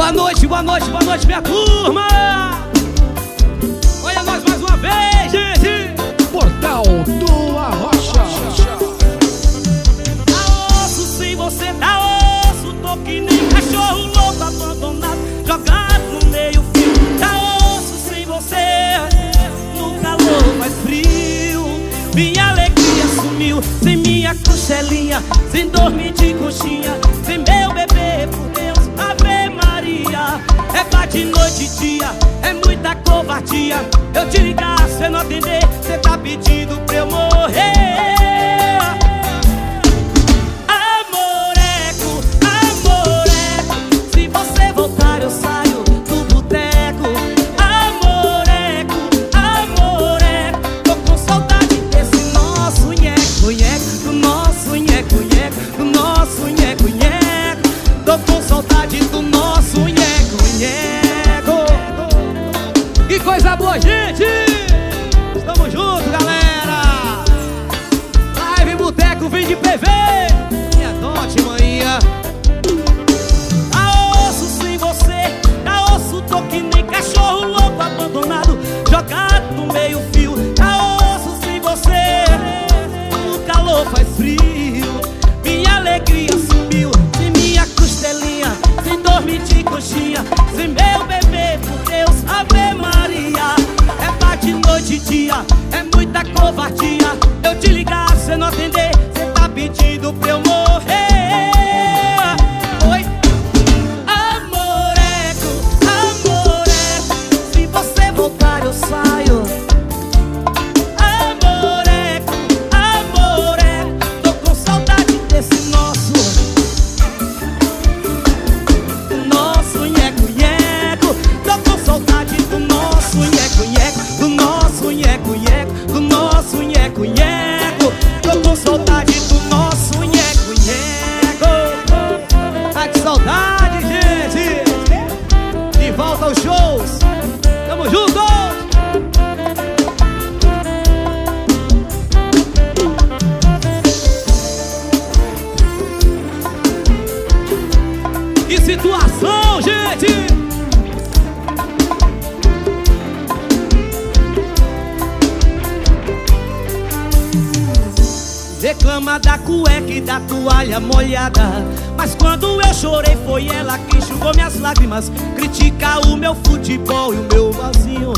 Boa noite, boa noite, boa noite, minha turma! Olha nós mais uma vez, gente! Portal do Arrocha. Tá osso sem você, tá osso, tô que nem cachorro louco abandonado, jogado no meio fio. Tá osso sem você, no calor mais frio. Minha alegria sumiu, sem minha costelinha, sem dormir de coxinha, sem meu de noite e dia, é muita covardia. Eu te ligar, cê não atender, cê tá pedindo pra eu morrer. Vem de PV Minha dote, maninha Tá osso sem você Tá osso, tô que nem cachorro louco abandonado. Jogado no meio fio Tá osso sem você. O calor faz frio. Minha alegria sumiu Sem minha costelinha. Sem dormir de coxinha. Sem meu bebê, por Deus, Ave Maria. É pra de noite e dia É muita covardia Reclama da cueca e da toalha molhada. Mas quando eu chorei foi ela que enxugou minhas lágrimas. Critica o meu futebol e o meu vazio.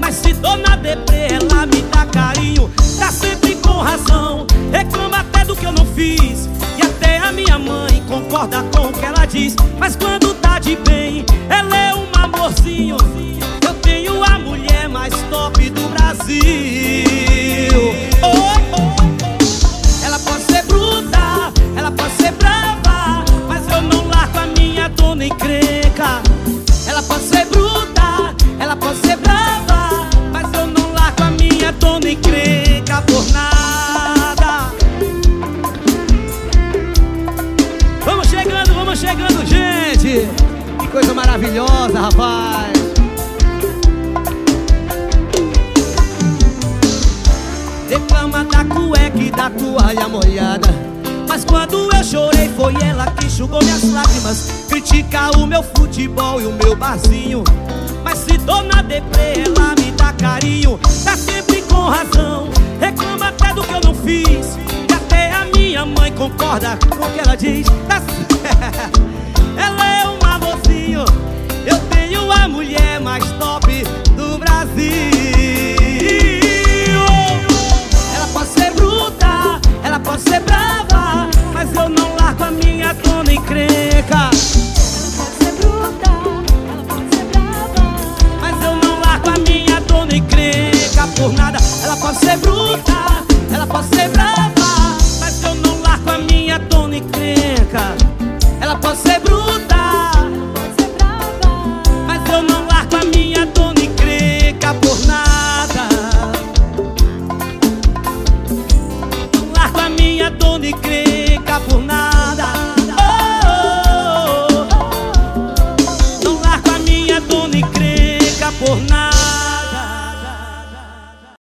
Mas se tô na deprê ela me dá carinho Tá sempre com razão. Reclama até do que eu não fiz E até a minha mãe concorda com o que ela diz. Mas quando tá de bem chegando, gente. Que coisa maravilhosa, rapaz. Reclama da cueca e da toalha molhada. Mas quando eu chorei foi ela que enxugou minhas lágrimas. Critica o meu futebol e o meu barzinho. Mas se tô na deprê ela me dá carinho. Tá sempre com razão. Reclama até do que eu não fiz. E até a minha mãe concorda com o que ela diz. Tá Ela é um amorzinho. Eu tenho a mulher mais top do Brasil